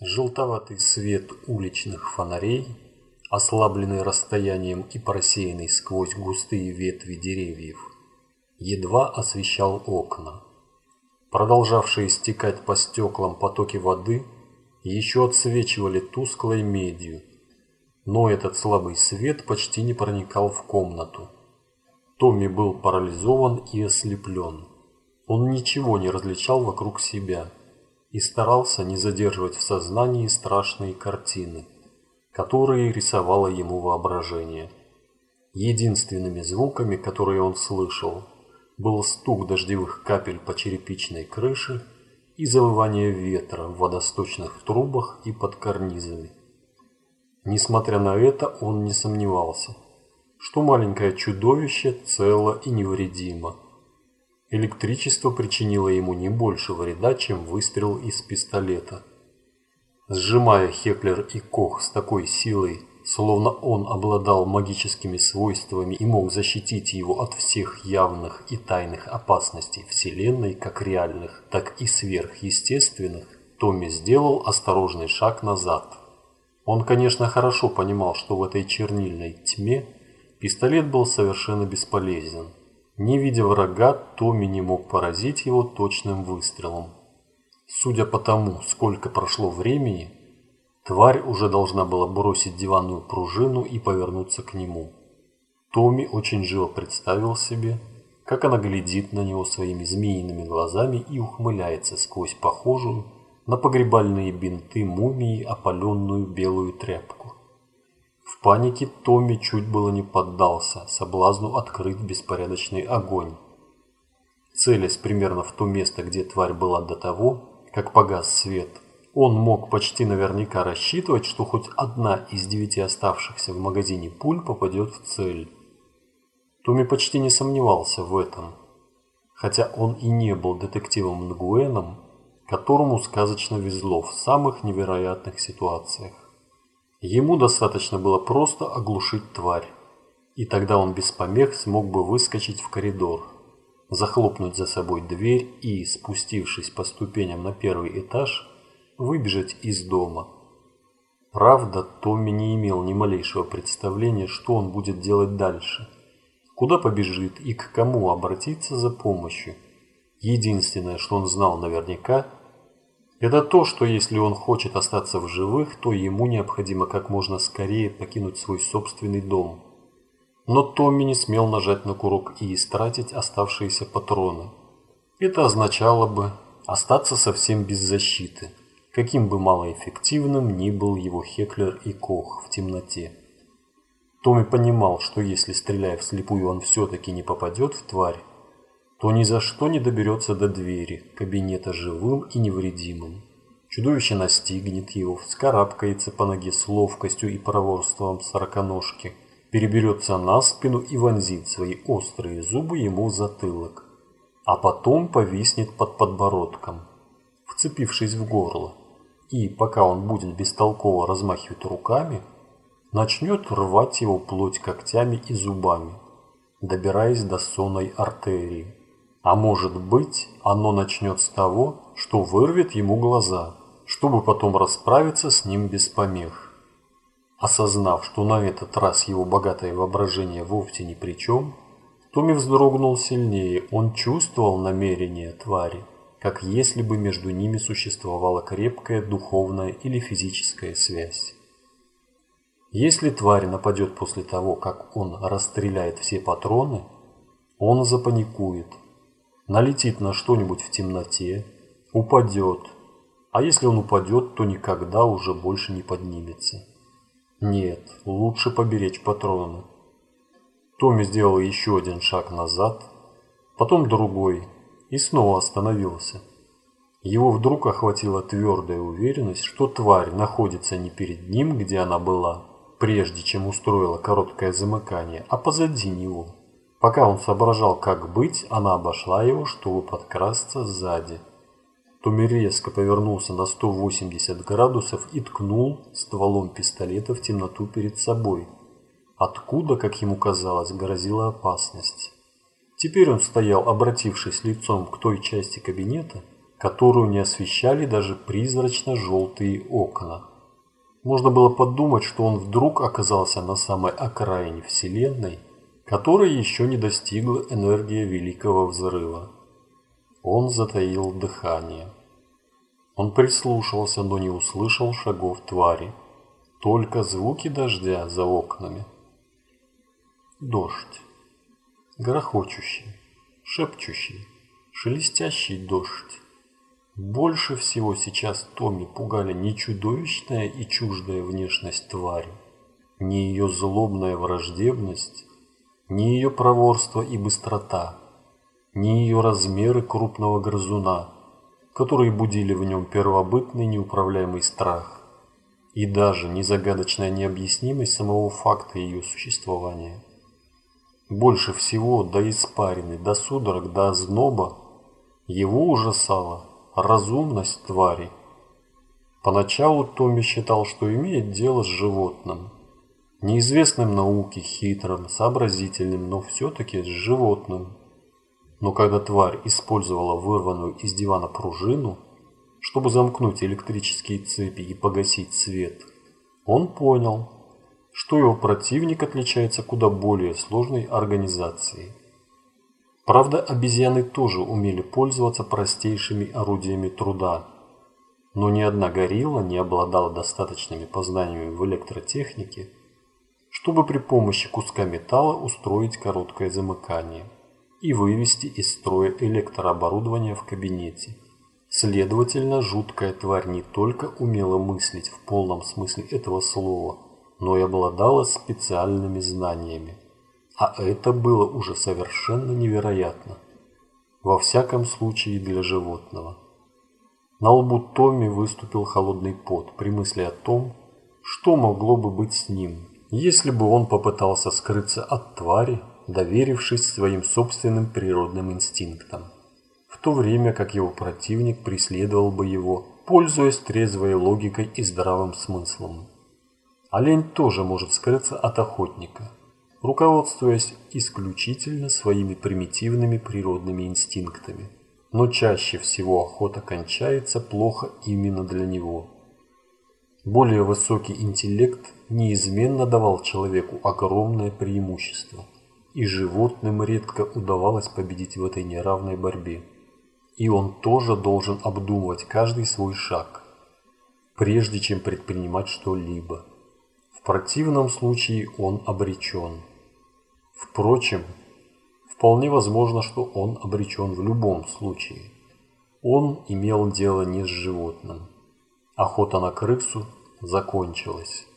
Желтоватый свет уличных фонарей, ослабленный расстоянием и просеянный сквозь густые ветви деревьев, едва освещал окна. Продолжавшие стекать по стеклам потоки воды еще отсвечивали тусклой медью, но этот слабый свет почти не проникал в комнату. Томми был парализован и ослеплен. Он ничего не различал вокруг себя и старался не задерживать в сознании страшные картины, которые рисовало ему воображение. Единственными звуками, которые он слышал, был стук дождевых капель по черепичной крыше и завывание ветра в водосточных трубах и под карнизами. Несмотря на это, он не сомневался, что маленькое чудовище цело и невредимо – Электричество причинило ему не больше вреда, чем выстрел из пистолета. Сжимая Хеклер и Кох с такой силой, словно он обладал магическими свойствами и мог защитить его от всех явных и тайных опасностей Вселенной, как реальных, так и сверхъестественных, Томми сделал осторожный шаг назад. Он, конечно, хорошо понимал, что в этой чернильной тьме пистолет был совершенно бесполезен. Не видя врага, Томми не мог поразить его точным выстрелом. Судя по тому, сколько прошло времени, тварь уже должна была бросить диванную пружину и повернуться к нему. Томми очень живо представил себе, как она глядит на него своими змеиными глазами и ухмыляется сквозь похожую на погребальные бинты мумии опаленную белую тряпку. В панике Томми чуть было не поддался соблазну открыть беспорядочный огонь. Целясь примерно в то место, где тварь была до того, как погас свет, он мог почти наверняка рассчитывать, что хоть одна из девяти оставшихся в магазине пуль попадет в цель. Томми почти не сомневался в этом, хотя он и не был детективом Нгуэном, которому сказочно везло в самых невероятных ситуациях. Ему достаточно было просто оглушить тварь, и тогда он без помех смог бы выскочить в коридор, захлопнуть за собой дверь и, спустившись по ступеням на первый этаж, выбежать из дома. Правда, Томми не имел ни малейшего представления, что он будет делать дальше, куда побежит и к кому обратиться за помощью. Единственное, что он знал наверняка – это то, что если он хочет остаться в живых, то ему необходимо как можно скорее покинуть свой собственный дом. Но Томми не смел нажать на курок и истратить оставшиеся патроны. Это означало бы остаться совсем без защиты, каким бы малоэффективным ни был его Хеклер и Кох в темноте. Томми понимал, что если, стреляя вслепую, он все-таки не попадет в тварь, то ни за что не доберется до двери кабинета живым и невредимым. Чудовище настигнет его, вскарабкается по ноге с ловкостью и проворством сороконожки, переберется на спину и вонзит свои острые зубы ему в затылок, а потом повиснет под подбородком, вцепившись в горло, и, пока он будет бестолково размахивать руками, начнет рвать его плоть когтями и зубами, добираясь до сонной артерии. А может быть, оно начнет с того, что вырвет ему глаза, чтобы потом расправиться с ним без помех. Осознав, что на этот раз его богатое воображение вовсе ни при чем, Томми вздрогнул сильнее, он чувствовал намерение твари, как если бы между ними существовала крепкая духовная или физическая связь. Если тварь нападет после того, как он расстреляет все патроны, он запаникует – налетит на что-нибудь в темноте, упадет, а если он упадет, то никогда уже больше не поднимется. Нет, лучше поберечь патроны. Томми сделал еще один шаг назад, потом другой и снова остановился. Его вдруг охватила твердая уверенность, что тварь находится не перед ним, где она была, прежде чем устроила короткое замыкание, а позади него. Пока он соображал, как быть, она обошла его, чтобы подкрасться сзади. Томми резко повернулся на 180 градусов и ткнул стволом пистолета в темноту перед собой, откуда, как ему казалось, грозила опасность. Теперь он стоял, обратившись лицом к той части кабинета, которую не освещали даже призрачно-желтые окна. Можно было подумать, что он вдруг оказался на самой окраине Вселенной, которой еще не достигла энергия Великого Взрыва. Он затаил дыхание. Он прислушался, но не услышал шагов твари. Только звуки дождя за окнами. Дождь. Грохочущий, шепчущий, шелестящий дождь. Больше всего сейчас Томми пугали не чудовищная и чуждая внешность твари, не ее злобная враждебность, не ее проворство и быстрота, не ее размеры крупного грызуна, которые будили в нем первобытный неуправляемый страх, и даже не загадочная необъяснимость самого факта ее существования. Больше всего до испарины, до судорог, до озноба его ужасало разумность твари. Поначалу Томми считал, что имеет дело с животным. Неизвестным науке, хитрым, сообразительным, но все-таки животным. Но когда тварь использовала вырванную из дивана пружину, чтобы замкнуть электрические цепи и погасить свет, он понял, что его противник отличается куда более сложной организацией. Правда, обезьяны тоже умели пользоваться простейшими орудиями труда, но ни одна горилла не обладала достаточными познаниями в электротехнике, чтобы при помощи куска металла устроить короткое замыкание и вывести из строя электрооборудование в кабинете. Следовательно, жуткая тварь не только умела мыслить в полном смысле этого слова, но и обладала специальными знаниями. А это было уже совершенно невероятно. Во всяком случае для животного. На лбу Томми выступил холодный пот при мысли о том, что могло бы быть с ним, если бы он попытался скрыться от твари, доверившись своим собственным природным инстинктам, в то время как его противник преследовал бы его, пользуясь трезвой логикой и здравым смыслом. Олень тоже может скрыться от охотника – руководствуясь исключительно своими примитивными природными инстинктами. Но чаще всего охота кончается плохо именно для него. Более высокий интеллект неизменно давал человеку огромное преимущество, и животным редко удавалось победить в этой неравной борьбе. И он тоже должен обдумывать каждый свой шаг, прежде чем предпринимать что-либо. В противном случае он обречен. Впрочем, вполне возможно, что он обречен в любом случае. Он имел дело не с животным. Охота на крысу закончилась.